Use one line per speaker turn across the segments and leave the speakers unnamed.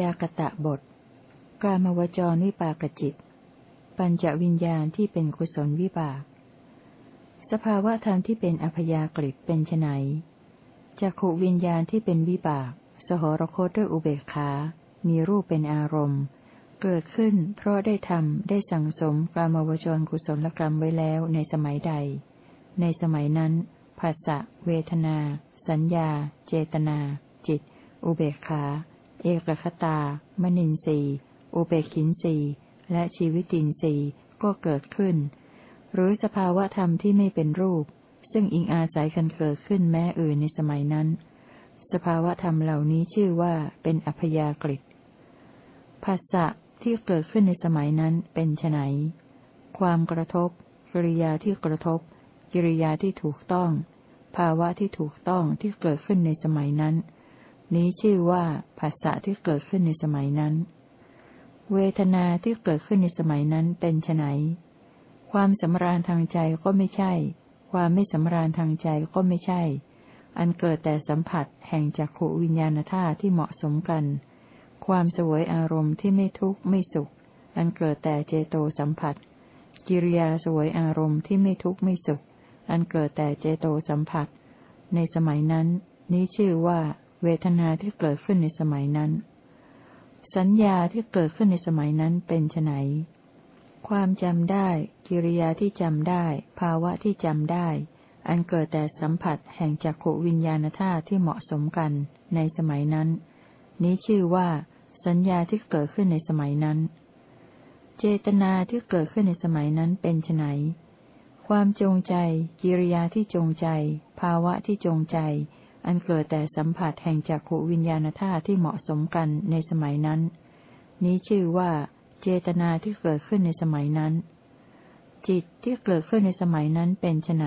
ยากตะบท กามวจรวิปากจิต ปัญจวิญญาณที่เป็นกุศลวิบาก สภาวะธรรมที่เป็นอพยากฤิเป็นไนจักขวิญญาณที่เป็นวิบาก สหรคตด้วยอุเบกขา มีรูปเป็นอารมณ์ เกิดขึ้นเพราะได้ทำได้สั่งสมกามวจรกุศลกรรมไว้แล้วในสมัยใด ในสมัยนั้นภาษะเวทนา สัญญา เจตนา จิต อุเบกขา เอกคตา มนินทรีอุเบกินทรีและชีวิตินทรีก็เกิดขึ้น หรือสภาวะธรรมที่ไม่เป็นรูป ซึ่งอิงอาศัยกันเกิดขึ้นแม้อื่นในสมัยนั้น สภาวะธรรมเหล่านี้ชื่อว่าเป็นอัพยากฤิภาษะที่เกิดขึ้นในสมัยนั้นเป็นไนความกระทบ กิริยาที่กระทบ กิริยาที่ถูกต้อง ภาวะที่ถูกต้องที่เกิดขึ้นในสมัยนั้น นี้ชื่อว่าภาษะที่เกิดขึ้นในสมัยนั้น เวทนาที่เกิดขึ้นในสมัยนั้นเป็นไนความสำราญทางใจก็ไม่ใช่ ความไม่สำราญทางใจก็ไม่ใช่ อันเกิดแต่สัมผัสแห่งจักขวิญญาณธาตุที่เหมาะสมกัน ความสวยอารมณ์ที่ไม่ทุกข์ไม่สุข อันเกิดแต่เจโตสัมผัส กิริยาสวยอารมณ์ที่ไม่ทุกข์ไม่สุข อันเกิดแต่เจโตสัมผัส ในสมัยนั้น นี้ชื่อว่า เวทนาที่เกิดขึ้นในสมัยนั้น สัญญาที่เกิดขึ้นในสมัยนั้นเป็นไนความจำได้ กิริยาที่จำได้ ภาวะที่จำได้ อันเกิดแต่สัมผัสแห่งจักขวิญญาณธาตุที่เหมาะสมกันในสมัยนั้น นี้ชื่อว่า สัญญาที่เกิดขึ้นในสมัยนั้น เจตนาที่เกิดขึ้นในสมัยนั้นเป็นไนความจงใจ กิริยาที่จงใจ ภาวะที่จงใจ อันเกิดแต่สัมผัสแห่งจักขวิญญาณธาตุที่เหมาะสมกันในสมัยนั้น นี้ชื่อว่า เจตนาที่เกิดขึ้นในสมัยนั้น จิตที่เกิดขึ้นในสมัยนั้นเป็นไน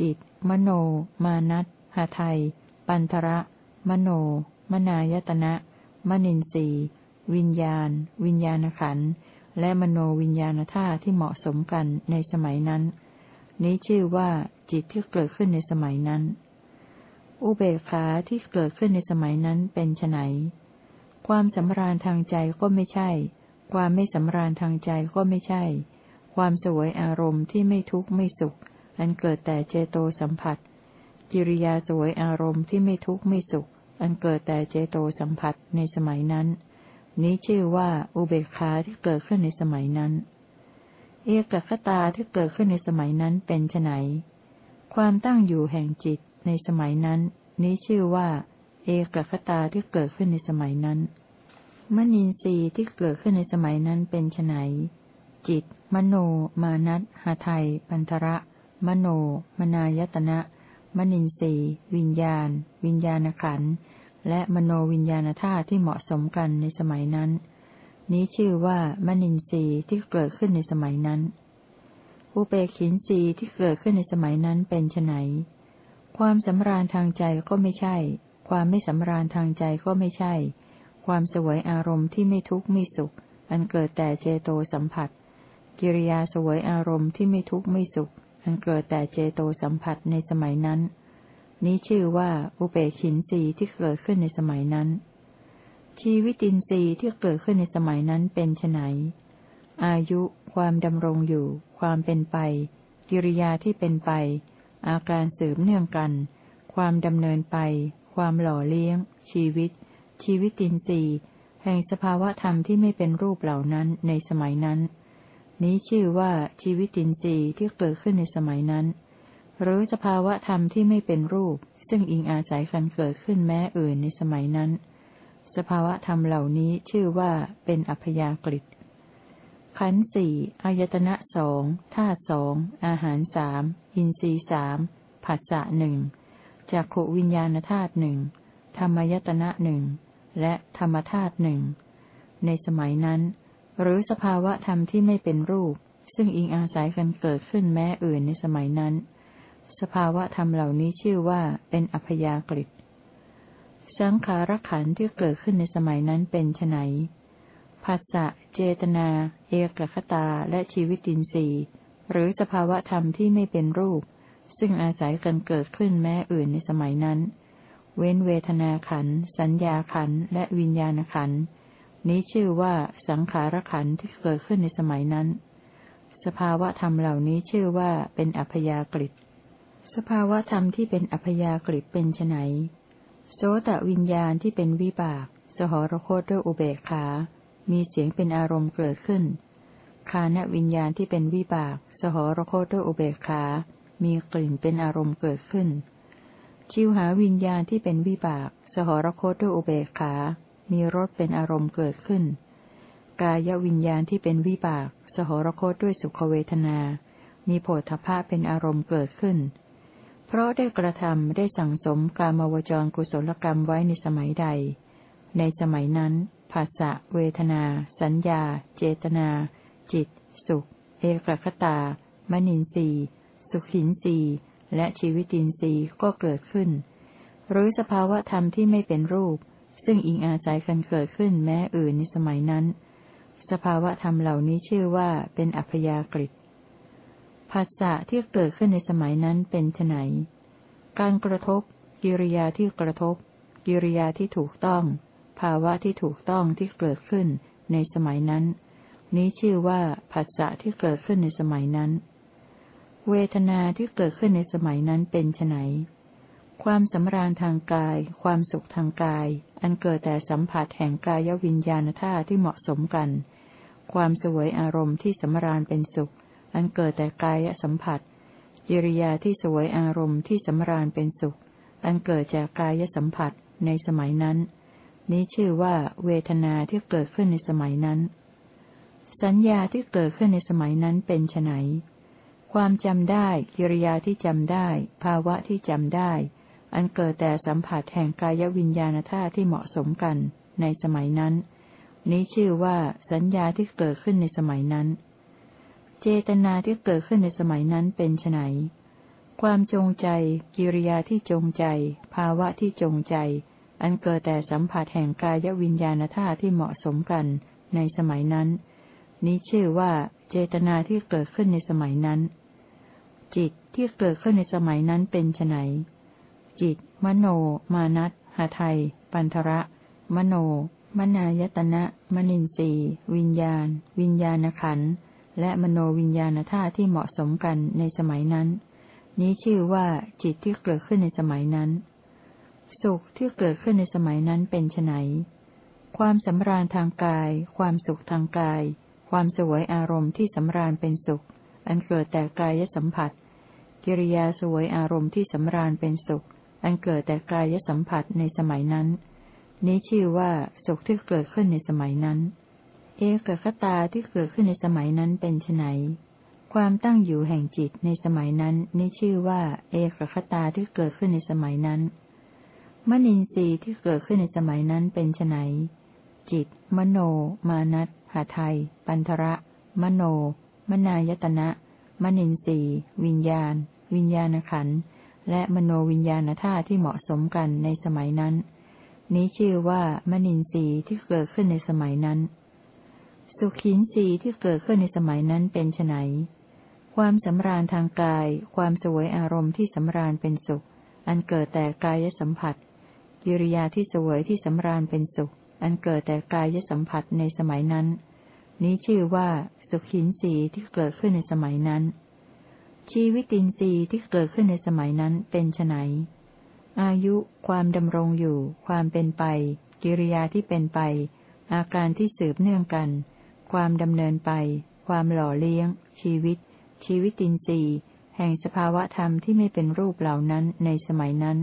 จิต มโน มานัตหาไทย ปันทระ มโน มนายตนะ มนินทรีวิญญาณ วิญญาณขัน และมโนวิญญาณธาตุที่เหมาะสมกันในสมัยนั้น นี้ชื่อว่าจิตที่เกิดขึ้นในสมัยนั้น อุเบกขาที่เกิดขึ้นในสมัยนั้นเป็นไนความสำราญทางใจก็ไม่ใช่ ความไม่สำราญทางใจก็ไม่ใช่ ความสวยอารมณ์ที่ไม่ทุกข์ไม่สุข อันเกิดแต่เจโตสัมผัส กิริยาสวยอารมณ์ที่ไม่ทุกข์ไม่สุข อันเกิดแต่เจโตสัมผัสในสมัยนั้น นี้ชื่อว่าอุเบกขาที่เกิดขึ้นในสมัยนั้น เอกคตาที่เกิดขึ้นในสมัยนั้นเป็นไนความตั้งอยู่แห่งจิต ในสมัยนั้น นี้ชื่อว่า เอกคตาที่เกิดขึ้นในสมัยนั้น มณีสีที่เกิดขึ้นในสมัยนั้นเป็นไนจิต มโน มานัตหาไทยปันทระ มโน มนายตนะ มณีสีวิญญาณ วิญญาณขันธ์และมโนวิญญาณธาตุที่เหมาะสมกันในสมัยนั้น นี้ชื่อว่ามนินทรีย์ที่เกิดขึ้นในสมัยนั้น อุเบกินทรีย์ที่เกิดขึ้นในสมัยนั้นเป็นไน ความสำราญทางใจก็ไม่ใช่ ความไม่สำราญทางใจก็ไม่ใช่ ความสวยอารมณ์ที่ไม่ทุกข์ไม่สุข อันเกิดแต่เจโตสัมผัส กิริยาสวยอารมณ์ที่ไม่ทุกข์ไม่สุข อันเกิดแต่เจโตสัมผัสในสมัยนั้น นี้ชื่อว่าอุเบกินรีที่เกิดขึ้นในสมัยนั้น ชีวิตินทรีย์ที่เกิดขึ้นในสมัยนั้นเป็นไนอายุ ความดำรงอยู่ ความเป็นไป กิริยาที่เป็นไป อาการสืบเนื่องกัน ความดำเนินไป ความหล่อเลี้ยง ชีวิต ชีวิตินทรีย์ แห่งสภาวะธรรมที่ไม่เป็นรูปเหล่านั้นในสมัยนั้น นี้ชื่อว่าชีวิตินทรีย์ที่เกิดขึ้นในสมัยนั้น หรือสภาวะธรรมที่ไม่เป็นรูป ซึ่งอิงอาศัยกันเกิดขึ้นแม้อื่นในสมัยนั้น สภาวะธรรมเหล่านี้ชื่อว่าเป็นอัพยากฤิ ขันสี่อายตนะสองธาตุสองอาหารสามอินทรีสามผัสสะหนึ่งจักขวิญญาณธาตุหนึ่งธรรมยตนะหนึ่งและธรรมธาตุหนึ่งในสมัยนั้น หรือสภาวะธรรมที่ไม่เป็นรูป ซึ่งอิงอาศัยกันเกิดขึ้นแม้อื่นในสมัยนั้น สภาวะธรรมเหล่านี้ชื่อว่าเป็นอัพยากฤิสังขารขันที่เกิดขึ้นในสมัยนั้นเป็นไนภาษะ เจตนา เอกคตาและชีวิตินทรีย์ หรือสภาวะธรรมที่ไม่เป็นรูป ซึ่งอาศัยกันเกิดขึ้นแม้อื่นในสมัยนั้น เว้นเวทนาขัน สัญญาขัน และวิญญาณขัน นี้ชื่อว่าสังขารขันที่เกิดขึ้นในสมัยนั้น สภาวะธรรมเหล่านี้ชื่อว่าเป็นอัพยากฤิสภาวะธรรมที่เป็นอัพยากฤิเป็นไนโสตวิญญาณที่เป็นวิบาก สหรโคตด้วยอุเบกขา มีเสียงเป็นอารมณ์เกิดขึ้น คานวิญญาณที่เป็นวิบาก สหรโคตด้วยอุเบกขา มีกลิ่นเป็นอารมณ์เกิดขึ้น ชิวหาวิญญาณที่เป็นวิบาก สหรโคตด้วยอุเบกขา มีรสเป็นอารมณ์เกิดขึ้น กายวิญญาณที่เป็นวิบาก สหรโคตด้วยสุขเวทนา มีโผฏฐพะเป็นอารมณ์เกิดขึ้น เพราะได้กระทำได้สั่งสมกามวจรกุศลกรรมไว้ในสมัยใด ในสมัยนั้น ภาษะเวทนา สัญญา เจตนา จิต สุข เอกคตา มนินทรีสุขินทรีและชีวิตินทรีก็เกิดขึ้น หรือสภาวะธรรมที่ไม่เป็นรูป ซึ่งอิงอาศัยกันเกิดขึ้นแม้อื่นในสมัยนั้น สภาวะธรรมเหล่านี้ชื่อว่าเป็นอัพยากฤิภาษะที่เกิดขึ้นในสมัยนั้นเป็นไนการกระทบ กิริยาที่กระทบ กิริยาที่ถูกต้อง ภาวะที่ถูกต้องที่เกิดขึ้นในสมัยนั้น นี้ชื่อว่าภาษะที่เกิดขึ้นในสมัยนั้น เวทนาที่เกิดขึ้นในสมัยนั้นเป็นไนความสำราญทางกาย ความสุขทางกาย อันเกิดแต่สัมผัสแห่งกายวิญญาณธาตุที่เหมาะสมกัน ความสวยอารมณ์ที่สำราญเป็นสุข อันเกิดแต่กายสัมผัสกิริยาที่สวยอารมณ์ที่สำราญเป็นสุข อันเกิดจากกายสัมผัสในสมัยนั้น นี้ชื่อว่าเวทนาที่เกิดขึ้นในสมัยนั้น สัญญาที่เกิดขึ้นในสมัยนั้นเป็นไนความจำได้ กิริยาที่จำได้ ภาวะที่จำได้ อันเกิดแต่สัมผัสแห่งกายวิญญาณธาตุที่เหมาะสมกันในสมัยนั้น นี้ชื่อว่าสัญญาที่เกิดขึ้นในสมัยนั้น เจตนาที่เกิดขึ้นในสมัยนั้นเป็นไนความจงใจ กิริยาที่จงใจ ภาวะที่จงใจ อันเกิดแต่สัมผัสแห่งกายวิญญาณธาตุที่เหมาะสมกันในสมัยนั้น นี้ชื่อว่าเจตนาที่เกิดขึ้นในสมัยนั้น จิตที่เกิดขึ้นในสมัยนั้นเป็นไนจิต มโน มานัตหาไทย ปันทระ มโน มนายตนะ มนินทรีวิญญาณ วิญญาณขัน และมโนวิญญาณธาตุที่เหมาะสมกันในสมัยนั้น นี้ชื่อว่าจิตที่เกิดขึ้นในสมัยนั้น สุขที่เกิดขึ้นในสมัยนั้นเป็นไนความสำราญทางกาย ความสุขทางกาย ความสวยอารมณ์ที่สำราญเป็นสุข อันเกิดแต่กายสัมผัส กิริยาสวยอารมณ์ที่สำราญเป็นสุข อันเกิดแต่กายสัมผัสในสมัยนั้น นี้ชื่อว่าสุขที่เกิดขึ้นในสมัยนั้น เอกคตาที่เกิดขึ้นในสมัยนั้นเป็นไนความตั้งอยู่แห่งจิตในสมัยนั้นนี่ชื่อว่า เอกคตาที่เกิดขึ้นในสมัยนั้น มนินทรีย์ที่เกิดขึ้นในสมัยนั้นเป็นไนจิต มโน มานัตหาไทย ปันทระ มโน มนายตนะ มนินทรีย์ วิญญาณ วิญญาณขันธ์และมโนวิญญาณธาตุที่เหมาะสมกันในสมัยนั้น นี้ชื่อว่ามนินทรีย์ที่เกิดขึ้นในสมัยนั้น สุขินสีที่เกิดขึ้นในสมัยนั้นเป็นไนความสำราญทางกาย ความสวยอารมณ์ที่สำราญเป็นสุข อันเกิดแต่กายสัมผัส กิริยาที่สวยที่สำราญเป็นสุข อันเกิดแต่กายสัมผัสในสมัยนั้น นี้ชื่อว่าสุขินสีที่เกิดขึ้นในสมัยนั้น ชีวิตินทรีย์ที่เกิดขึ้นในสมัยนั้นเป็นไนอายุความดำรงอยู่ ความเป็นไป กิริยาที่เป็นไป อาการที่สืบเนื่องกัน ความดำเนินไป ความหล่อเลี้ยง ชีวิต ชีวิตินทรีย์ แห่งสภาวะธรรมที่ไม่เป็นรูปเหล่านั้นในสมัยนั้น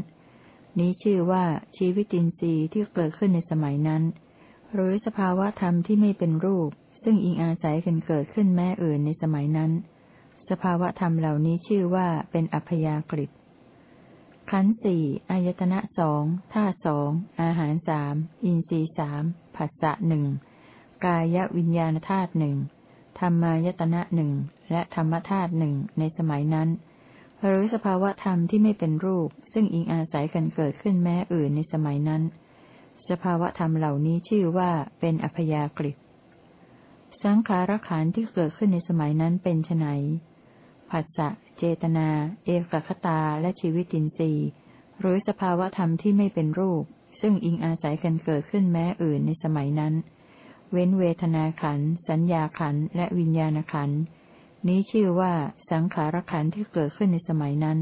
นี้ชื่อว่าชีวิตินทรีย์ที่เกิดขึ้นในสมัยนั้น หรือสภาวะธรรมที่ไม่เป็นรูป ซึ่งอิงอาศัยกันเกิดขึ้นแม่อื่นในสมัยนั้น สภาวะธรรมเหล่านี้ชื่อว่าเป็นอัพยากฤิขันสี่อายตนะสองท่าสองอาหารสามอินทรีสามผัสสะหนึ่งกายวิญญาณธาตุหนึ่งธรรมายตนะหนึ่งและธรรมธาตุหนึ่งในสมัยนั้น หรือสภาวะธรรมที่ไม่เป็นรูป ซึ่งอิงอาศัยกันเกิดขึ้นแม้อื่นในสมัยนั้น สภาวะธรรมเหล่านี้ชื่อว่าเป็นอัพยากฤิสังขารขันที่เกิดขึ้นในสมัยนั้นเป็นไนผัสสะ เจตนา เอกคตา และชีวิตินทรีย์ หรือสภาวะธรรมที่ไม่เป็นรูป ซึ่งอิงอาศัยกันเกิดขึ้นแม้อื่นในสมัยนั้น เว้นเวทนาขันสัญญาขันและวิญญาณขันธ์ นี้ชื่อว่าสังขารขันที่เกิดขึ้นในสมัยนั้น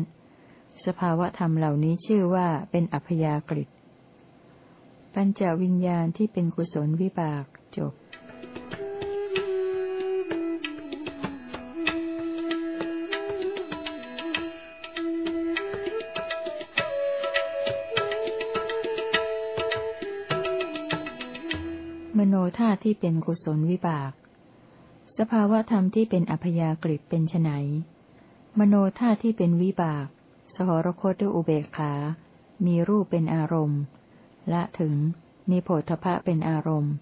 สภาวะธรรมเหล่านี้ชื่อว่าเป็นอัพยากฤิปัญจวิญญาณที่เป็นกุศลวิบากจบมโนธาที่เป็นกุศลวิบาก สภาวะธรรมที่เป็นอัพยากฤิเป็นไนมโนธาที่เป็นวิบาก สหรคตด้วยอุเบกขา มีรูปเป็นอารมณ์ละถึง มีโผฏฐะเป็นอารมณ์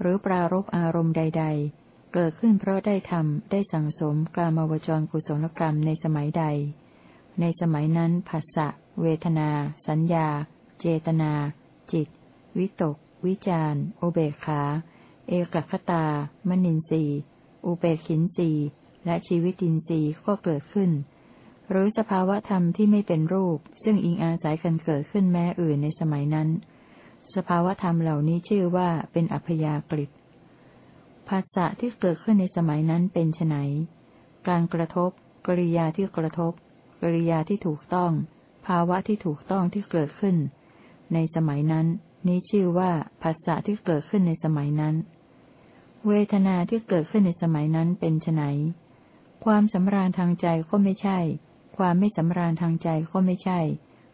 หรือปรารบอารมณ์ใด ๆ เกิดขึ้นเพราะได้ทำได้สั่งสมกามวจรกุศลกรรมในสมัยใด ในสมัยนั้นภาษะเวทนา สัญญา เจตนา จิต วิตก วิจารอุเบกขา เอกคตา มนินทรี อุเบกขินรีและชีวิตินทรีย์ก็เกิดขึ้น หรือสภาวะธรรมที่ไม่เป็นรูป ซึ่งอิงอาศัยกันเกิดขึ้นแม้อื่นในสมัยนั้น สภาวะธรรมเหล่านี้ชื่อว่าเป็นอัพยากฤิภาษะที่เกิดขึ้นในสมัยนั้นเป็นไนการกระทบ กริยาที่กระทบ กริยาที่ถูกต้อง ภาวะที่ถูกต้องที่เกิดขึ้น ในสมัยนั้น นี้ชื่อว่าภาษะที่เกิดขึ้นในสมัยนั้น เวทนาที่เกิดขึ้นในสมัยนั้นเป็นไนความสำราญทางใจก็ไม่ใช่ ความไม่สำราญทางใจก็ไม่ใช่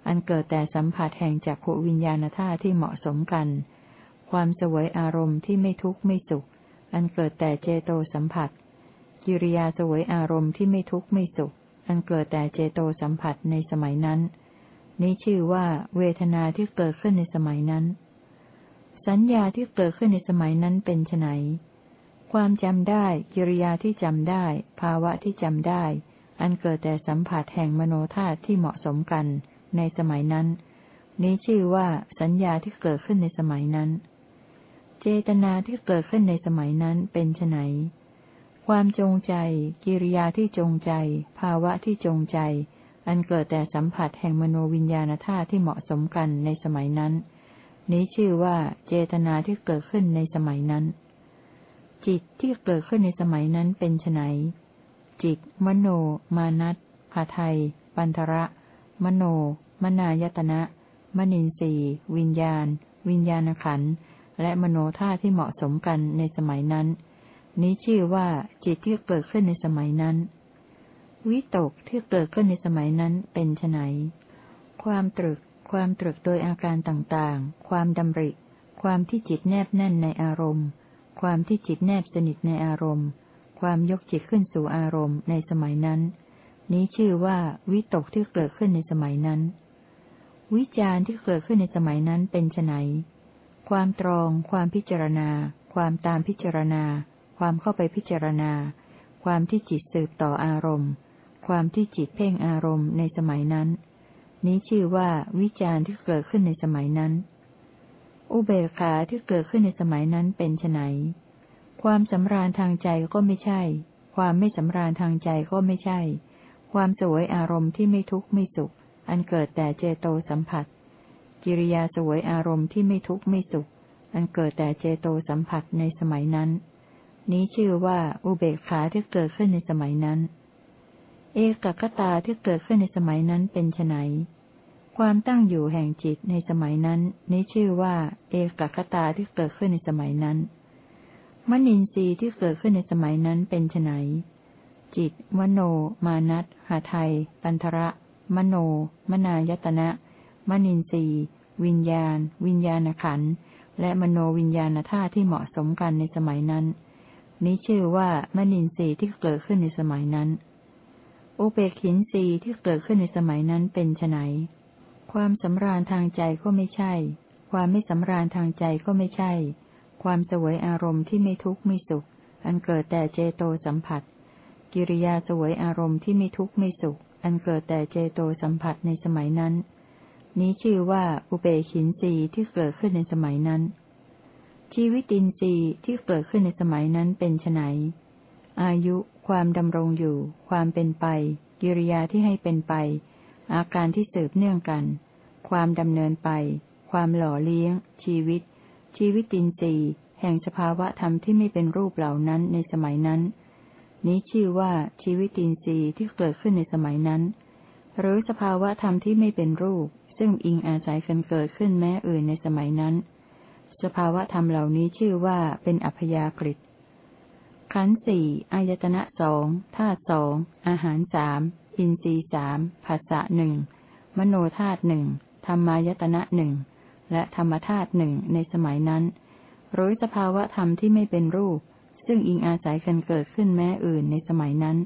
อันเกิดแต่สัมผัสแห่งจักขวิญญาณธาตุที่เหมาะสมกัน ความสวยอารมณ์ที่ไม่ทุกข์ไม่สุข อันเกิดแต่เจโตสัมผัส กิริยาสวยอารมณ์ที่ไม่ทุกข์ไม่สุข อันเกิดแต่เจโตสัมผัสในสมัยนั้น นี้ชื่อว่าเวทนาที่เกิดขึ้นในสมัยนั้น สัญญาที่เกิดขึ้นในสมัยนั้นเป็นไน ความจำได้ กิริยาที่จำได้ ภาวะที่จำได้ อันเกิดแต่สัมผัสแห่งมโนธาตุที่เหมาะสมกัน ในสมัยนั้น นี้ชื่อว่าสัญญาที่เกิดขึ้นในสมัยนั้น เจตนาที่เกิดขึ้นในสมัยนั้นเป็นไนความจงใจ กิริยาที่จงใจ ภาวะที่จงใจ อันเกิดแต่สัมผัสแห่งมโนวิญญาณธาตุที่เหมาะสมกันในสมัยนั้น นี้ชื่อว่าเจตนาที่เกิดขึ้นในสมัยนั้น จิตที่เกิดขึ้นในสมัยนั้นเป็นไนจิต มโน มานัตภาไทย ปันทระ มโน มนายตนะ มนินทรีวิญญาณ วิญญาณขันและมโนธาที่เหมาะสมกันในสมัยนั้น นี้ชื่อว่าจิตที่เกิดขึ้นในสมัยนั้น วิตกที่เกิดขึ้นในสมัยนั้นเป็นไนความตรึก ความตรึกโดยอาการต่างๆ ความดำริ ความที่จิตแนบแน่นในอารมณ์ ความที่จิตแนบสนิทในอารมณ์ ความยกจิตขึ้นสู่อารมณ์ในสมัยนั้น นี้ชื่อว่าวิตกที่เกิดขึ้นในสมัยนั้น วิจารณ์ที่เกิดขึ้นในสมัยนั้นเป็นไนความตรอง ความพิจารณา ความตามพิจารณา ความเข้าไปพิจารณา ความที่จิตสืบต่ออารมณ์ ความที่จิตเพ่งอารมณ์ในสมัยนั้น นี้ชื่อว่าวิจารณ์ที่เกิดขึ้นในสมัยนั้น อุเบกขาที่เกิดขึ้นในสมัยนั้นเป็นไนความสำราญทางใจก็ไม่ใช่ ความไม่สำราญทางใจก็ไม่ใช่ ความสวยอารมณ์ที่ไม่ทุกข์ไม่สุข อันเกิดแต่เจโตสัมผัส กิริยาสวยอารมณ์ที่ไม่ทุกข์ไม่สุข อันเกิดแต่เจโตสัมผัสในสมัยนั้น นี้ชื่อว่าอุเบกขาที่เกิดขึ้นในสมัยนั้น เอกคตาที่เกิดขึ้นในสมัยนั้นเป็นไน ความตั้งอยู่แห่งจิตในสมัยนั้น นี้ชื่อว่า เอกคตาที่เกิดขึ้นในสมัยนั้นมนินทรีย์ที่เกิดขึ้นในสมัยนั้นเป็นไนจิตมโน มานัตหาไทย ปันทระ มโน มนายตนะ มนินทรีย์ วิญญาณ วิญญาณขัน และมโนวิญญาณธาตุที่เหมาะสมกันในสมัยนั้น นี้ชื่อว่ามนินทรีย์ที่เกิดขึ้นในสมัยนั้น อุเบกินสีที่เกิดขึ้นในสมัยนั้นเป็นไน ความสำราญทางใจก็ไม่ใช่ ความไม่สำราญทางใจก็ไม่ใช่ ความสวยอารมณ์ที่ไม่ทุกข์ไม่สุข อันเกิดแต่เจโตสัมผัส กิริยาสวยอารมณ์ที่ไม่ทุกข์ไม่สุข อันเกิดแต่เจโตสัมผัสในสมัยนั้น นี้ชื่อว่าอุเบกินสีที่เกิดขึ้นในสมัยนั้น ชีวิตินทรีย์ที่เกิดขึ้นในสมัยนั้นเป็นไนอายุ ความดำรงอยู่ ความเป็นไป กิริยาที่ให้เป็นไปอาการที่สืบเนื่องกัน ความดำเนินไป ความหล่อเลี้ยง ชีวิต ชีวิตินทรีย์ แห่งสภาวะธรรมที่ไม่เป็นรูปเหล่านั้นในสมัยนั้น นี้ชื่อว่าชีวิตินทรีย์ที่เกิดขึ้นในสมัยนั้น หรือสภาวะธรรมที่ไม่เป็นรูป ซึ่งอิงอาศัยกันเกิดขึ้นแม้อื่นในสมัยนั้น สภาวะธรรมเหล่านี้ชื่อว่าเป็นอัพยากฤิขันสี่อายตนะสองธาตุสองอาหารสามอินทรีสามภาษะหนึ่งมโนธาตุหนึ่ง ธรรมายตนะหนึ่งและธรรมธาตุหนึ่งในสมัยนั้น หรือสภาวะธรรมที่ไม่เป็นรูป ซึ่งอิงอาศัยกันเกิดขึ้นแม้อื่นในสมัยนั้น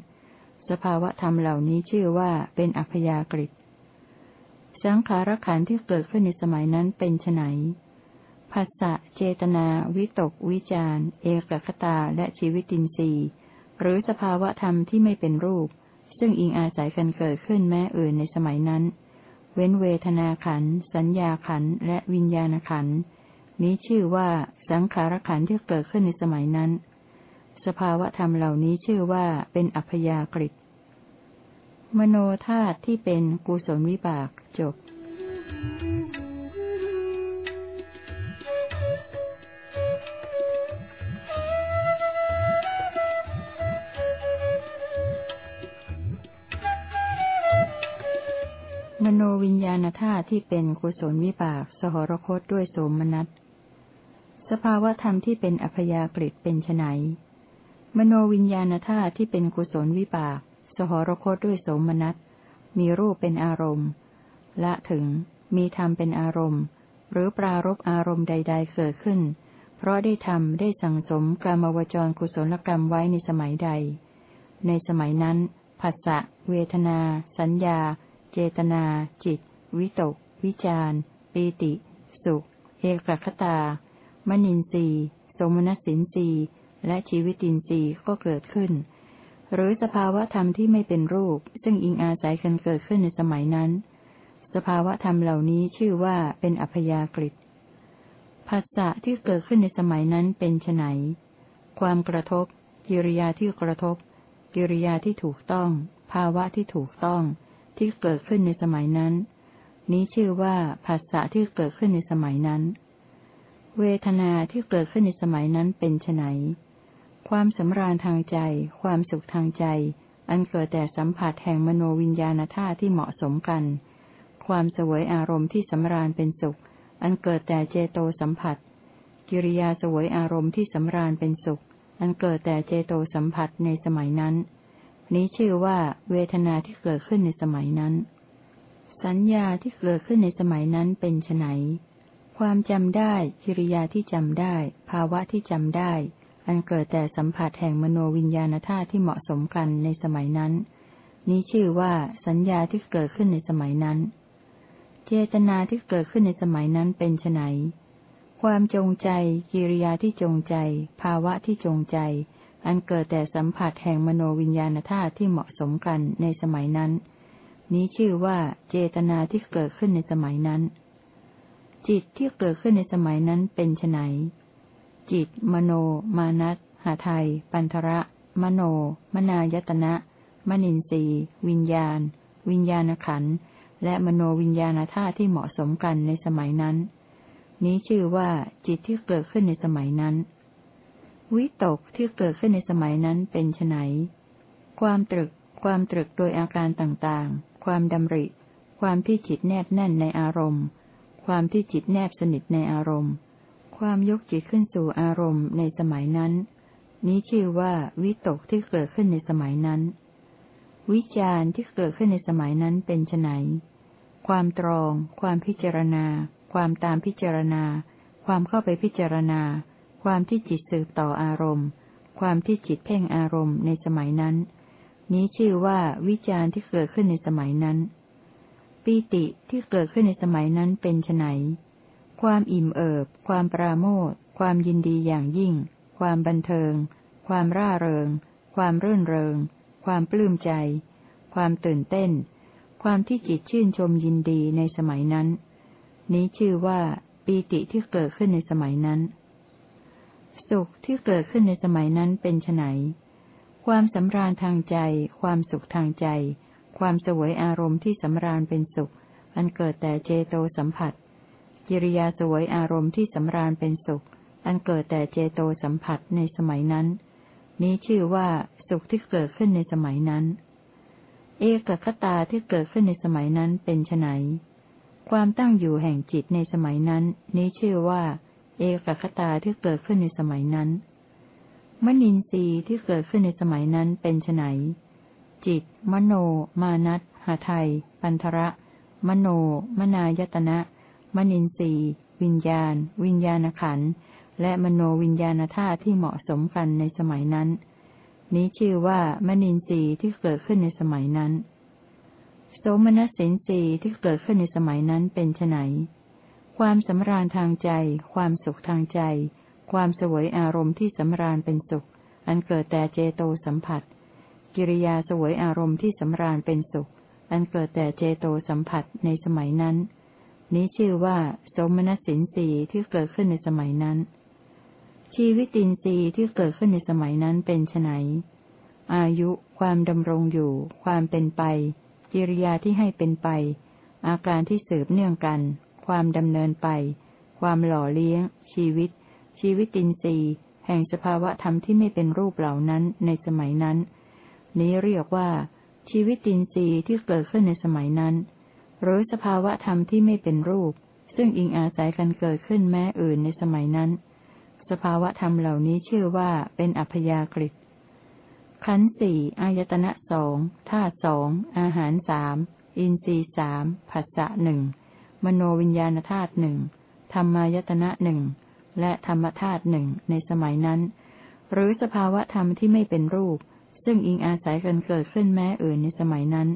สภาวะธรรมเหล่านี้ชื่อว่าเป็นอัพยากฤิสังขารขันที่เกิดขึ้นในสมัยนั้นเป็นไนภาษะเจตนา วิตก วิจารเอกคตาและชีวิตินทรีย์ หรือสภาวะธรรมที่ไม่เป็นรูป ซึ่งอิงอาศัยกันเกิดขึ้นแม้อื่นในสมัยนั้น ว้นเวทนาขัน สัญญาขัน และวิญญาณขัน นี้ชื่อว่าสังขารขันที่เกิดขึ้นในสมัยนั้น สภาวะธรรมเหล่านี้ชื่อว่าเป็นอัพยากฤิมโนธาตุที่เป็นกุศลวิบากจบ ธาตุที่เป็นกุศลวิบาก สหรคตด้วยโสมนัส สภาวธรรมที่เป็นอัพยากฤิเป็นไนมโนวิญญาณธาตุที่เป็นกุศลวิบาก สหรคตด้วยโสมนัส มีรูปเป็นอารมณ์ ละถึง มีธรรมเป็นอารมณ์ หรือปรารบอารมณ์ใด ๆ เกิดขึ้น เพราะได้ทำได้สั่งสมกรรมวจรกุศลกรรมไว้ในสมัยใด ในสมัยนั้นผัสสะ เวทนา สัญญา เจตนา จิต วิตก วิจารปีติ สุข เอกคตา มนินทรีสมณสินทรีและชีวิตินทรีก็เกิดขึ้น หรือสภาวะธรรมที่ไม่เป็นรูป ซึ่งอิงอาศัยกันเกิดขึ้นในสมัยนั้น สภาวะธรรมเหล่านี้ชื่อว่าเป็นอัพยากฤิภาษะที่เกิดขึ้นในสมัยนั้นเป็นไนความกระทบ กิริยาที่กระทบ กิริยาที่ถูกต้อง ภาวะที่ถูกต้อง ที่เกิดขึ้นในสมัยนั้น นี้ชื่อว่าภาษะที่เกิดขึ้นในสมัยนั้น เวทนาที่เกิดขึ้นในสมัยนั้นเป็นไนความสำราญทางใจ ความสุขทางใจ อันเกิดแต่สัมผัสแห่งมโนวิญญาณธาตุที่เหมาะสมกัน ความสวยอารมณ์ที่สำราญเป็นสุข อันเกิดแต่เจโตสัมผัส กิริยาสวยอารมณ์ที่สำราญเป็นสุข อันเกิดแต่เจโตสัมผัสในสมัยนั้น นี้ชื่อว่าเวทนาที่เกิดขึ้นในสมัยนั้น สัญญาที่เกิดขึ้นในสมัยนั้นเป็นไนความจำได้กิริยาที่จำได้ ภาวะที่จำได้ อันเกิดแต่สัมผัสแห่งมโนวิญญาณธาตุที่เหมาะสมกันในสมัยนั้น นี้ชื่อว่าสัญญาที่เกิดขึ้นในสมัยนั้น เจตนาที่เกิดขึ้นในสมัยนั้นเป็นไนความจงใจกิริยาที่จงใจ ภาวะที่จงใจ อันเกิดแต่สัมผัสแห่งมโนวิญญาณธาตุที่เหมาะสมกันในสมัยนั้น นี้ชื่อว่าเจตนาที่เกิดขึ้นในสมัยนั้น จิตที่เกิดขึ้นในสมัยนั้นเป็นไนจิต มโน มานัตหาไทย ปันทระ มโน มนายตนะ มนินทรีวิญญาณ วิญญาณขัน และมโนวิญญาณธาตุที่เหมาะสมกันในสมัยนั้น นี้ชื่อว่าจิตที่เกิดขึ้นในสมัยนั้น วิตกที่เกิดขึ้นในสมัยนั้นเป็นไนความตรึก ความตรึกโดยอาการต่างๆ ความดำริ ความที่จิตแนบแน่นในอารมณ์ ความที่จิตแนบสนิทในอารมณ์ ความยกจิตขึ้นสู่อารมณ์ในสมัยนั้น นี้ชื่อว่าวิตกที่เกิดขึ้นในสมัยนั้น วิจารที่เกิดขึ้นในสมัยนั้นเป็นไนความตรอง ความพิจารณา ความตามพิจารณา ความเข้าไปพิจารณา ความที่จิตสืบต่ออารมณ์ ความที่จิตเพ่งอารมณ์ในสมัยนั้น นี้ชื่อว่าวิจารณ์ที่เกิดขึ้นในสมัยนั้น ปีติที่เกิดขึ้นในสมัยนั้นเป็นไนความอิ่มเอิบ ความปราโมทความยินดีอย่างยิ่ง ความบันเทิง ความร่าเริง ความรื่นเริง ความปลื้มใจ ความตื่นเต้น ความที่จิตชื่นชมยินดีในสมัยนั้น นี้ชื่อว่าปีติที่เกิดขึ้นในสมัยนั้น สุขที่เกิดขึ้นในสมัยนั้นเป็นไน ความสำราญทางใจ ความสุขทางใจ ความสวยอารมณ์ที่สำราญเป็นสุข อันเกิดแต่เจโตสัมผัส กิริยาสวยอารมณ์ที่สำราญเป็นสุข อันเกิดแต่เจโตสัมผัสในสมัยนั้น นี้ชื่อว่าสุขที่เกิดขึ้นในสมัยนั้น เอกคตาที่เกิดขึ้นในสมัยนั้นเป็นไนความตั้งอยู่แห่งจิตในสมัยนั้น นี้ชื่อว่า เอกคตาที่เกิดขึ้นในสมัยนั้น มนินทรีย์ที่เกิดขึ้นในสมัยนั้นเป็นไนจิต มโน มานัตหาไทย ปันทระ มโน มนายตนะ มนินทรีย์ วิญญาณ วิญญาณขันธ์และมโนวิญญาณธาตุที่เหมาะสมกันในสมัยนั้น นี้ชื่อว่ามนินทรีย์ที่เกิดขึ้นในสมัยนั้น โสมนัสสินสีที่เกิดขึ้นในสมัยนั้นเป็นไนความสำราญทางใจ ความสุขทางใจ ความสวยอารมณ์ที่สำราญเป็นสุข อันเกิดแต่เจโตสัมผัส กิริยาสวยอารมณ์ที่สำราญเป็นสุข อันเกิดแต่เจโตสัมผัสในสมัยนั้น นี้ชื่อว่าสมนัสสินสีที่เกิดขึ้นในสมัยนั้น ชีวิตินทรีย์ที่เกิดขึ้นในสมัยนั้นเป็นไนอายุ ความดำรงอยู่ ความเป็นไป กิริยาที่ให้เป็นไป อาการที่สืบเนื่องกัน ความดำเนินไป ความหล่อเลี้ยง ชีวิต ชีวิตินทรีย์ แห่งสภาวะธรรมที่ไม่เป็นรูปเหล่านั้นในสมัยนั้น นี้เรียกว่า ชีวิตินทรีย์ที่เกิดขึ้นในสมัยนั้น หรือสภาวะธรรมที่ไม่เป็นรูป ซึ่งอิงอาศัยกันเกิดขึ้นแม้อื่นในสมัยนั้น สภาวะธรรมเหล่านี้ชื่อว่าเป็นอัพยากฤิขันสี่อายตนะสองธาตุสองอาหารสามอินทรีสามผัสสะหนึ่งมโนวิญญาณธาตุหนึ่งธรรมายตนะหนึ่ง และธรรมธาตุหนึ่งในสมัยนั้น หรือสภาวะธรรมที่ไม่เป็นรูป ซึ่งอิงอาศัยกันเกิดขึ้นแม้อื่นในสมัยนั้น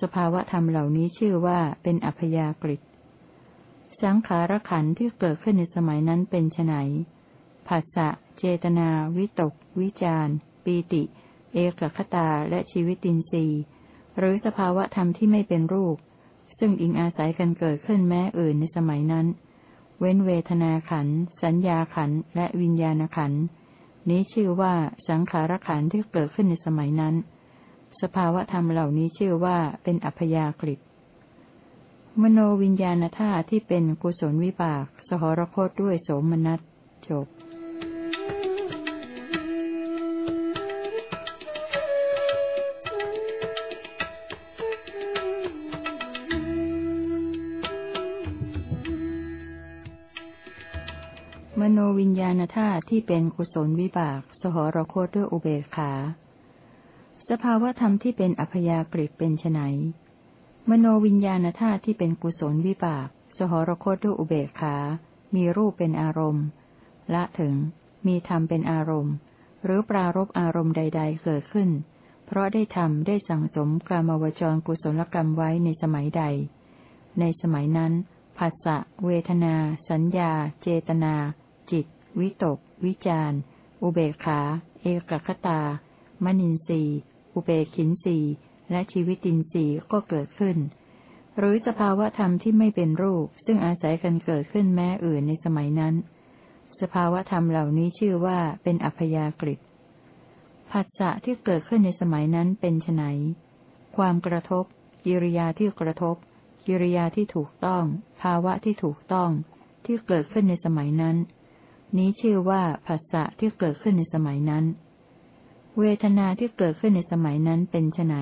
สภาวะธรรมเหล่านี้ชื่อว่าเป็นอัพยากฤิสังขารขันที่เกิดขึ้นในสมัยนั้นเป็นไนผัสสะ เจตนา วิตก วิจารปีติ เอกคตา และชีวิตินทรีย์ หรือสภาวะธรรมที่ไม่เป็นรูป ซึ่งอิงอาศัยกันเกิดขึ้นแม้อื่นในสมัยนั้น เว้นเวทนาขัน สัญญาขัน และวิญญาณขัน นี้ชื่อว่าสังขารขันที่เกิดขึ้นในสมัยนั้น สภาวะธรรมเหล่านี้ชื่อว่าเป็นอัพยากฤิมโนวิญญาณธาตุที่เป็นกุศลวิบาก สหรคตด้วยโสมนัสจบ ณธาตุที่เป็นกุศลวิบาก สหรคตด้วยอุเบกขา สภาวธรรมที่เป็นอัพยากฤิเป็นไนมโนวิญญาณธาตุที่เป็นกุศลวิบาก สหรคตด้วยอุเบกขา มีรูปเป็นอารมณ์ ละถึง มีธรรมเป็นอารมณ์ หรือปรารบอารมณ์ใด ๆ เกิดขึ้น เพราะได้ทำได้สั่งสมกามวจรกุศลกรรมไว้ในสมัยใด ในสมัยนั้นภาษะเวทนา สัญญา เจตนา วิตก วิจารอุเบกขา เอกคตา มนินทรีอุเบกินทรีและชีวิตินทรีก็เกิดขึ้น หรือสภาวะธรรมที่ไม่เป็นรูป ซึ่งอาศัยกันเกิดขึ้นแม้อื่นในสมัยนั้น สภาวะธรรมเหล่านี้ชื่อว่าเป็นอัพยากฤิผัสสะที่เกิดขึ้นในสมัยนั้นเป็นไนความกระทบกิริยาที่กระทบกิริยาที่ถูกต้อง ภาวะที่ถูกต้อง ที่เกิดขึ้นในสมัยนั้น นี้ชื่อว่าภาษะที่เกิดขึ้นในสมัยนั้น เวทนาที่เกิดขึ้นในสมัยนั้นเป็นไน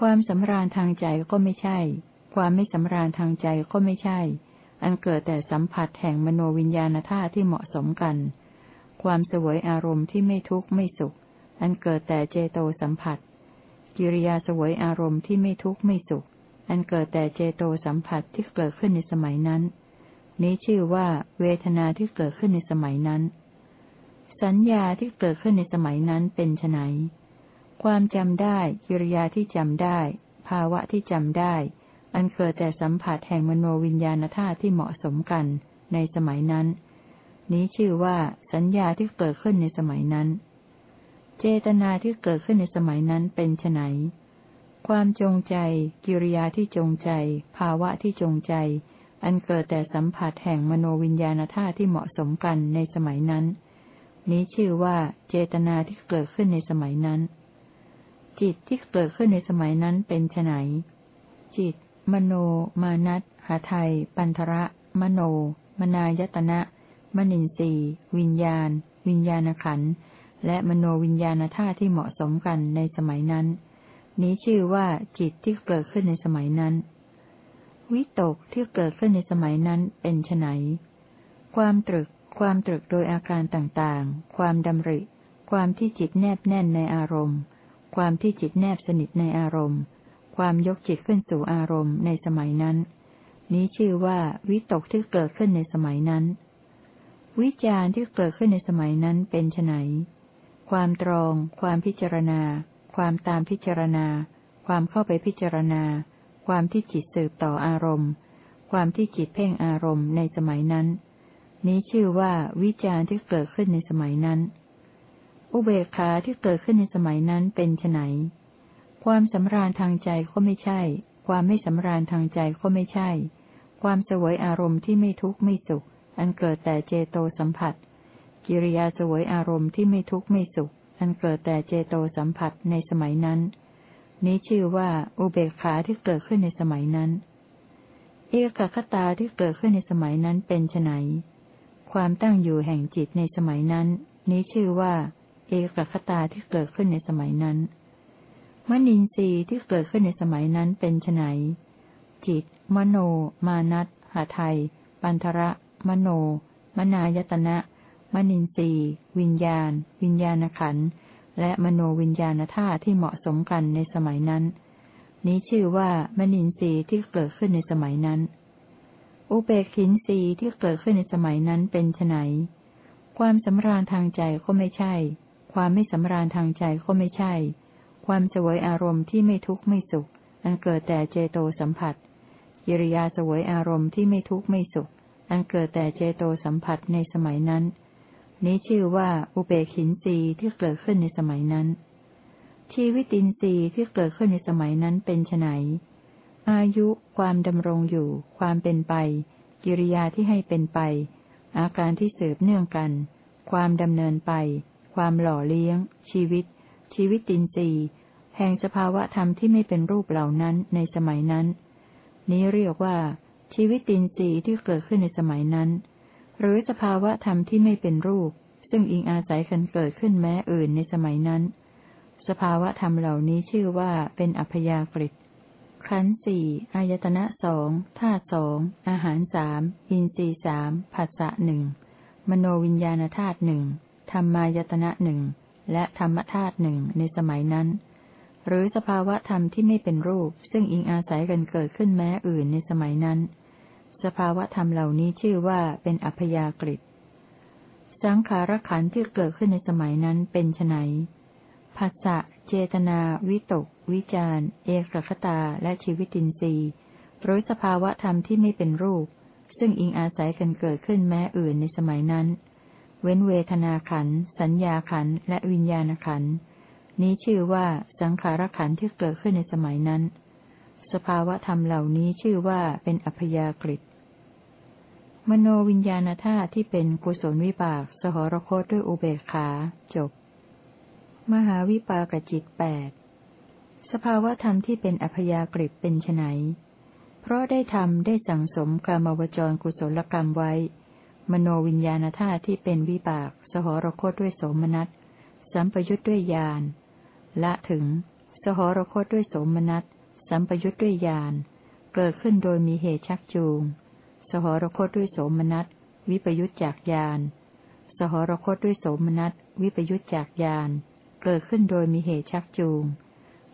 ความสำราญทางใจก็ไม่ใช่ ความไม่สำราญทางใจก็ไม่ใช่ อันเกิดแต่สัมผัสแห่งมโนวิญญาณธาตุที่เหมาะสมกัน ความสวยอารมณ์ที่ไม่ทุกข์ไม่สุข อันเกิดแต่เจโตสัมผัส กิริยาสวยอารมณ์ที่ไม่ทุกข์ไม่สุข อันเกิดแต่เจโตสัมผัสที่เกิดขึ้นในสมัยนั้น นี้ชื่อว่าเวทนาที่เกิดขึ้นในสมัยนั้น สัญญาที่เกิดขึ้นในสมัยนั้นเป็นไนความจำได้กิริยาที่จำได้ ภาวะที่จำได้ อันเกิดแต่สัมผัสแห่งมโนวิญญาณธาตุที่เหมาะสมกันในสมัยนั้น นี้ชื่อว่าสัญญาที่เกิดขึ้นในสมัยนั้น เจตนาที่เกิดขึ้นในสมัยนั้นเป็นไนความจงใจ กิริยาที่จงใจ ภาวะที่จงใจ อันเกิดแต่สัมผัสแห่งมโนวิญญาณธาตุที่เหมาะสมกันในสมัยนั้น นี้ชื่อว่าเจตนาที่เกิดขึ้นในสมัยนั้น จิตที่เกิดขึ้นในสมัยนั้นเป็นไนจิต มโน มานัตหาไทย ปันทระ มโน มนายตนะ มนินทรีวิญญาณ วิญญาณขันธ์และมโนวิญญาณธาตุที่เหมาะสมกันในสมัยนั้น นี้ชื่อว่าจิตที่เกิดขึ้นในสมัยนั้น วิตกที่เกิดขึ้นในสมัยนั้นเป็นไนความตรึก ความตรึกโดยอาการต่างๆ ความดำริ ความที่จิตแนบแน่นในอารมณ์ ความที่จิตแนบสนิทในอารมณ์ ความยกจิตขึ้นสู่อารมณ์ในสมัยนั้น นี้ชื่อว่าวิตกที่เกิดขึ้นในสมัยนั้น วิจารที่เกิดขึ้นในสมัยนั้นเป็นไนความตรอง ความพิจารณา ความตามพิจารณา ความเข้าไปพิจารณา ความที่จิตสืบต่ออารมณ์ ความที่จิตเพ่งอารมณ์ในสมัยนั้น นี้ชื่อว่าวิจารที่เกิดขึ้นในสมัยนั้น อุเบกขาที่เกิดขึ้นในสมัยนั้นเป็นไนความสำราญทางใจก็ไม่ใช่ ความไม่สำราญทางใจก็ไม่ใช่ ความสวยอารมณ์ที่ไม่ทุกข์ไม่สุข อันเกิดแต่เจโตสัมผัส กิริยาสวยอารมณ์ที่ไม่ทุกข์ไม่สุข อันเกิดแต่เจโตสัมผัสในสมัยนั้น นี้ชื่อว่า อุเบกขาที่เกิดขึ้นในสมัยนั้น เอกคตาที่เกิดขึ้นในสมัยนั้นเป็นไนความตั้งอยู่แห่งจิตในสมัยนั้น นี้ชื่อว่า เอกคตาที่เกิดขึ้นในสมัยนั้นมนินทรีย์ที่เกิดขึ้นในสมัยนั้นเป็นไนจิต มโน มานัตหาไทย ปันทระ มโน มนายตนะ มนินทรีย์ วิญญาณ วิญญาณขันธ์ และมโนวิญญาณธาตุที่เหมาะสมกันในสมัยนั้น นี้ชื่อว่ามนินทรีย์ที่เกิดขึ้นในสมัยนั้น อุเบกขินทรีย์ที่เกิดขึ้นในสมัยนั้นเป็นไนความสำราญทางใจก็ไม่ใช่ ความไม่สำราญทางใจก็ไม่ใช่ ความสวยอารมณ์ที่ไม่ทุกข์ไม่สุข อันเกิดแต่เจโตสัมผัสกิริยาสวยอารมณ์ที่ไม่ทุกข์ไม่สุข อันเกิดแต่เจโตสัมผัสในสมัยนั้น นี้ชื่อว่าอุเบกินรีที่เกิดขึ้นในสมัยนั้น ชีวิตินทรีย์ที่เกิดขึ้นในสมัยนั้นเป็นไนอายุ ความดำรงอยู่ ความเป็นไป กิริยาที่ให้เป็นไป อาการที่สืบเนื่องกัน ความดำเนินไป ความหล่อเลี้ยง ชีวิต ชีวิตินทรีย์ แห่งสภาวะธรรมที่ไม่เป็นรูปเหล่านั้นในสมัยนั้น นี้เรียกว่า ชีวิตินทรีย์ที่เกิดขึ้นในสมัยนั้น หรือสภาวะธรรมที่ไม่เป็นรูป ซึ่งอิงอาศัยกันเกิดขึ้นแม้อื่นในสมัยนั้น สภาวะธรรมเหล่านี้ชื่อว่าเป็นอัพยากฤิขันสี่อายตนะสองธาตุสองอาหารสามอินทรีสามผัสสะหนึ่งมโนวิญญาณธาตุหนึ่งธรรมายตนะหนึ่งและธรรมธาตุหนึ่งในสมัยนั้น หรือสภาวะธรรมที่ไม่เป็นรูป ซึ่งอิงอาศัยกันเกิดขึ้นแม้อื่นในสมัยนั้น สภาวธรรมเหล่านี้ชื่อว่าเป็นอัพยากฤิสังขารขันที่เกิดขึ้นในสมัยนั้นเป็นไนภาษะเจตนา วิตก วิจารเอกคตาและชีวิตินทรีย์หรือสภาวะธรรมที่ไม่เป็นรูป ซึ่งอิงอาศัยกันเกิดขึ้นแม้อื่นในสมัยนั้น เว้นเวทนาขัน สัญญาขัน และวิญญาณขัน นี้ชื่อว่าสังขารขันที่เกิดขึ้นในสมัยนั้น สภาวะธรรมเหล่านี้ชื่อว่าเป็นอัพยากฤิต มโนวิญญาณธาตุที่เป็นกุศลวิบาก สหรคตด้วยอุเบกขา จบ มหาวิปากจิตแปดสภาวธรรมที่เป็นอัพยากฤิเป็นไนเพราะได้ทำได้สังสมกรรมวจรกุศลกรรมไว้ มโนวิญญาณธาตุที่เป็นวิบาก สหรคตด้วยโสมนัส สัมปยุทธ์ด้วยญาณละถึง สหรคตด้วยโสมนัส สัมปยุทธ์ด้วยญาณเกิดขึ้นโดยมีเหตุชักจูง หรคตด้วยโสมนัส วิปยุตจากยาน สหรคตด้วยโสมนัส วิปยุตจากยาน เกิดขึ้นโดยมีเหตุชักจูง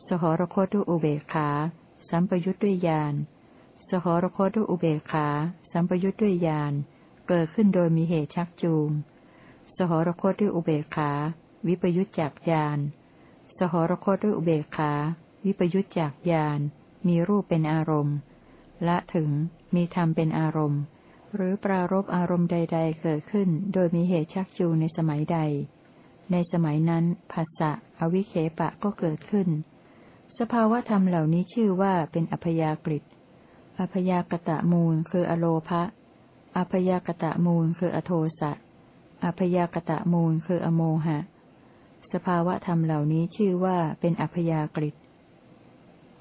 สหรคตด้วยอุเบกขา สัมปยุตด้วยยาน สหรคตด้วยอุเบกขา สัมปยุตด้วยยาน เกิดขึ้นโดยมีเหตุชักจูง สหรคตด้วยอุเบกขา วิปยุตจากยาน สหรคตด้วยอุเบกขา วิปยุตจากยาน มีรูปเป็นอารมณ์ ละถึงมีธรรมเป็นอารมณ์ หรือปรารบอารมณ์ใด ๆ เกิดขึ้น โดยมีเหตุชักจูงในสมัยใด ในสมัยนั้นภาษะอวิเคปะก็เกิดขึ้น สภาวธรรมเหล่านี้ชื่อว่าเป็นอัพยากฤิอัพยากตะมูลคืออโลภะอัพยากตะมูลคืออโทสะอัพยากตะมูลคืออโมหะ สภาวะธรรมเหล่านี้ชื่อว่าเป็นอัพยากฤิต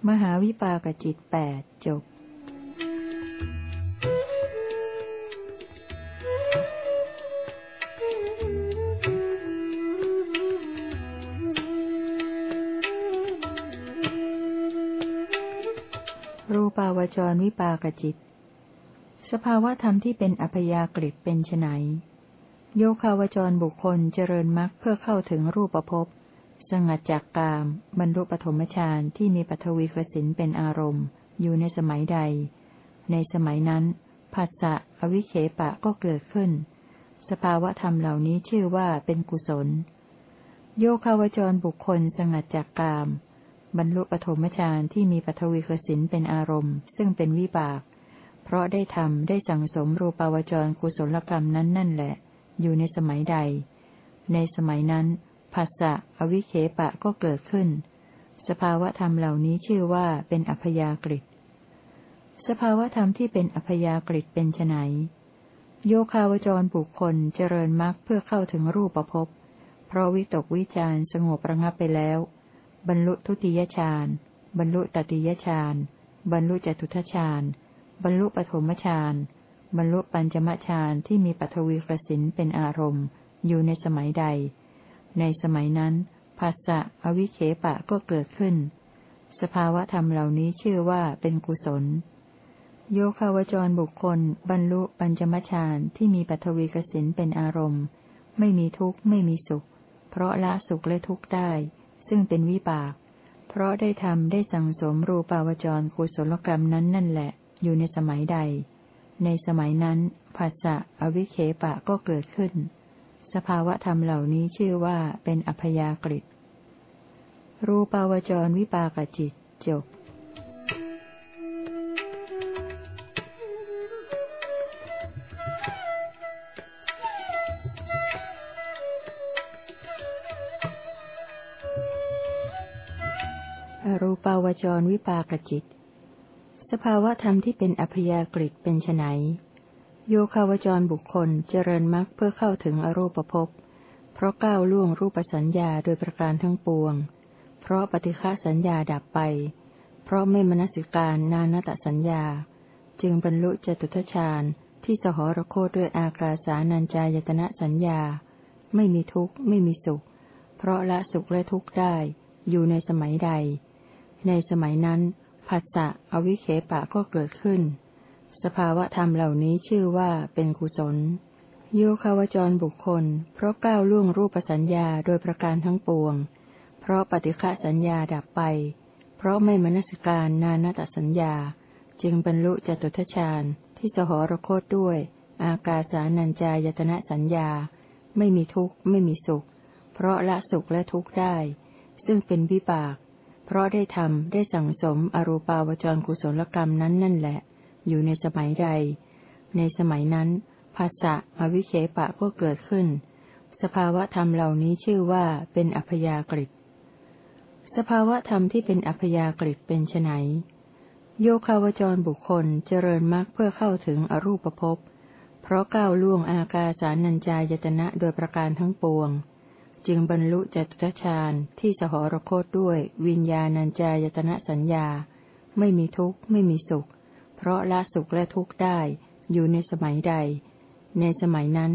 มหาวิปากจิตแปดจบ จรวิปากจิต สภาวะธรรมที่เป็นอัพยากฤิเป็นไนโยคาวจรบุคคลเจริญมรรคเพื่อเข้าถึงรูปภพสงัดจากกาม บรรลุปฐมฌานที่มีปฐวีกสินเป็นอารมณ์ อยู่ในสมัยใด ในสมัยนั้นผัสสะอวิเคปะก็เกิดขึ้น สภาวะธรรมเหล่านี้ชื่อว่าเป็นกุศล โยคาวจรบุคคลสงัดจากกาม บรรลุปฐมฌานที่มีปฐวีกสินเป็นอารมณ์ ซึ่งเป็นวิบาก เพราะได้ทำได้สั่งสมรูปาวจรกุศลกรรมนั้นนั่นแหละ อยู่ในสมัยใด ในสมัยนั้นภาษะอวิเคปะก็เกิดขึ้น สภาวธรรมเหล่านี้ชื่อว่าเป็นอัพยากฤิสภาวธรรมที่เป็นอัพยากฤิเป็นไนโยคาวจรบุคคลเจริญมรรคเพื่อเข้าถึงรูปภพเพราะวิตกวิจารสงบระงับไปแล้ว บรรลุทุติยฌาน บรรลุตติยฌาน บรรลุจตุทฌาน บรรลุปฐมฌาน บรรลุปัญจมฌานที่มีปัทวีกสินเป็นอารมณ์ อยู่ในสมัยใด ในสมัยนั้นภาษะอวิเคปะก็เกิดขึ้น สภาวะธรรมเหล่านี้ชื่อว่าเป็นกุศล โยคาวจรบุคคล บรรลุปัญจมฌานที่มีปัทวีกสินเป็นอารมณ์ ไม่มีทุกข์ไม่มีสุข เพราะละสุขและทุกข์ได้ ซึ่งเป็นวิบาก เพราะได้ทำได้สังสมรูปาวจรกุศลกรรมนั้นนั่นแหละ อยู่ในสมัยใด ในสมัยนั้นภาษะอวิเคปะก็เกิดขึ้น สภาวะธรรมเหล่านี้ชื่อว่าเป็นอัพยากฤิรูปาวจรวิปากจิตจบ จรวิปากจิต สภาวะธรรมที่เป็นอัพยากฤิเป็นไนโยคาวจรบุคคลเจริญมรรคเพื่อเข้าถึงอรูปภพ เพราะก้าวล่วงรูปสัญญาโดยประการทั้งปวง เพราะปฏิฆาสัญญาดับไป เพราะไม่มนสิการนานตสัญญา จึงบรรลุจตุทชาญที่สหรโคด้วยอากาสานัญจายตนะสัญญา ไม่มีทุกข์ไม่มีสุข เพราะละสุขและทุกข์ได้อยู่ในสมัยใด ในสมัยนั้นผัสสะอวิเคปะก็เกิดขึ้น สภาวะธรรมเหล่านี้ชื่อว่าเป็นกุศล โยคาวจรบุคคล เพราะก้าวล่วงรูปสัญญาโดยประการทั้งปวง เพราะปฏิฆะสัญญาดับไป เพราะไม่มนสการนานาตสัญญา จึงบรรลุจตุทชาญที่สหรคตด้วย อากาสานัญจายตนะสัญญา ไม่มีทุกข์ไม่มีสุข เพราะละสุขและทุกข์ได้ ซึ่งเป็นวิบาก เพราะได้ทำได้สั่งสมอรูปาวจรกุศลกรรมนั้นนั่นแหละ อยู่ในสมัยใด ในสมัยนั้นภาษะอวิเคปะก็เกิดขึ้น สภาวะธรรมเหล่านี้ชื่อว่าเป็นอัพยากฤิสภาวะธรรมที่เป็นอัพยากฤิเป็นไนโยคาวจรบุคคลเจริญมรรคเพื่อเข้าถึงอรูปภพ เพราะก้าวล่วงอากาสานัญจายตนะโดยประการทั้งปวง จึงบรรลุจตุตฌานที่สหรคตด้วยวิญญาณัญจายตนะสัญญา ไม่มีทุกข์ไม่มีสุข เพราะละสุขและทุกข์ได้อยู่ในสมัยใด ในสมัยนั้น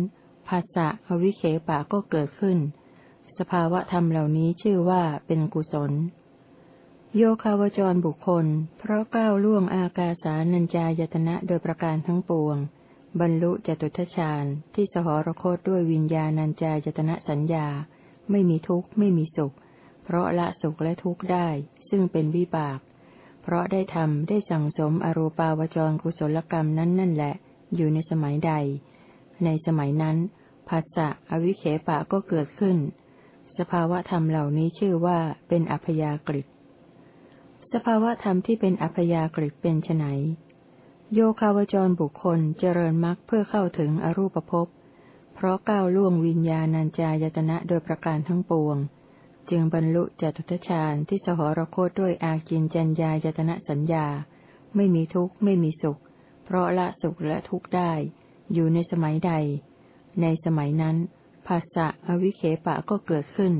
ภาษะอวิเคปะก็เกิดขึ้น สภาวะธรรมเหล่านี้ชื่อว่าเป็นกุศล โยคาวจรบุคคล เพราะก้าวล่วงอากาสานัญจายตนะโดยประการทั้งปวง บรรลุจตุทชาญที่สหรคตด้วยวิญญาณัญจายตนะสัญญา ไม่มีทุกข์ ไม่มีสุข เพราะละสุขและทุกข์ได้ ซึ่งเป็นวิบาก เพราะได้ทำได้สั่งสมอรูปาวจรกุศลกรรมนั้นนั่นแหละ อยู่ในสมัยใด ในสมัยนั้นภาษะอวิเคปะก็เกิดขึ้น สภาวะธรรมเหล่านี้ชื่อว่าเป็นอัพยากฤิสภาวะธรรมที่เป็นอัพยากฤิเป็นไนโยคาวจรบุคคลเจริญมรรคเพื่อเข้าถึงอรูปภพ เพราะก้าวล่วงวิญญาณัญจายตนะโดยประการทั้งปวง จึงบรรลุจตุทชาญที่สหรคตด้วยอากินจัญญายตนะสัญญา ไม่มีทุกข์ไม่มีสุข เพราะละสุขและทุกข์ได้ อยู่ในสมัยใด ในสมัยนั้นภาษะอวิเคปะก็เกิดขึ้น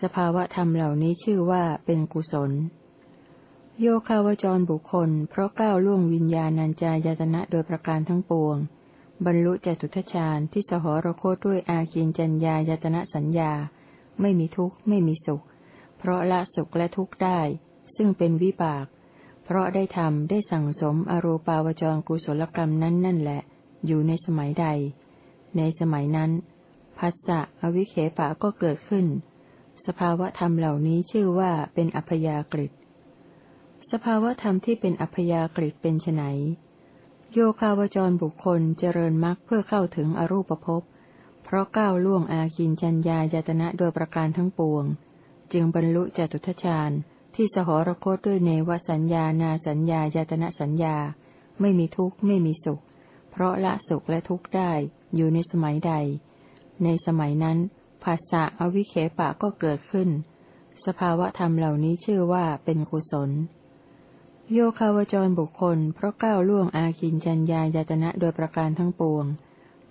สภาวะธรรมเหล่านี้ชื่อว่าเป็นกุศล โยคาวจรบุคคล เพราะก้าวล่วงวิญญาณัญจายตนะโดยประการทั้งปวง บรรลุจตุทชาญที่สหรคตด้วยอาคินจัญญายตนะสัญญา ไม่มีทุกข์ไม่มีสุข เพราะละสุขและทุกข์ได้ ซึ่งเป็นวิบาก เพราะได้ทำได้สั่งสมอรูปาวจรกุศลกรรมนั้นนั่นแหละ อยู่ในสมัยใด ในสมัยนั้นพัสสะอวิเคปะก็เกิดขึ้น สภาวะธรรมเหล่านี้ชื่อว่าเป็นอัพยากฤิสภาวะธรรมที่เป็นอัพยากฤิเป็นไน โยคาวจรบุคคลเจริญมรรคเพื่อเข้าถึงอรูปภพ เพราะก้าวล่วงอากินจัญญายตนะโดยประการทั้งปวง จึงบรรลุจตุทชาญที่สหรคตด้วยเนวสัญญานาสัญญายตนะสัญญา ไม่มีทุกข์ไม่มีสุข เพราะละสุขและทุกข์ได้อยู่ในสมัยใด ในสมัยนั้นภาษาอวิเคปะก็เกิดขึ้น สภาวะธรรมเหล่านี้ชื่อว่าเป็นกุศล โยคาวจรบุคคล เพราะก้าวล่วงอาคินจัญญายตนะโดยประการทั้งปวง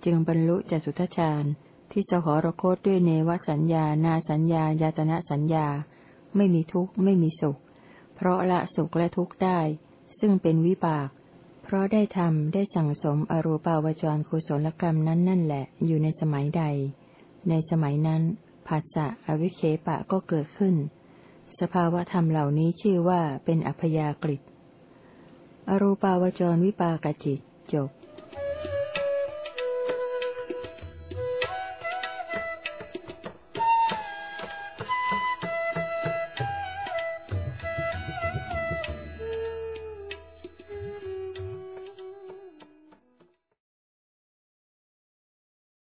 จึงบรรลุจสุทชาญที่สหรคตด้วยเนวสัญญา นาสัญญายตนะสัญญา ไม่มีทุกข์ไม่มีสุข เพราะละสุขและทุกข์ได้ ซึ่งเป็นวิบาก เพราะได้ทำได้สั่งสมอรูปาวจรกุศลกรรมนั้นนั่นแหละ อยู่ในสมัยใด ในสมัยนั้นภาษะอวิเคปะก็เกิดขึ้น สภาวะธรรมเหล่านี้ชื่อว่าเป็นอัพยากฤิต อรูปาวจรวิปากจิตจบ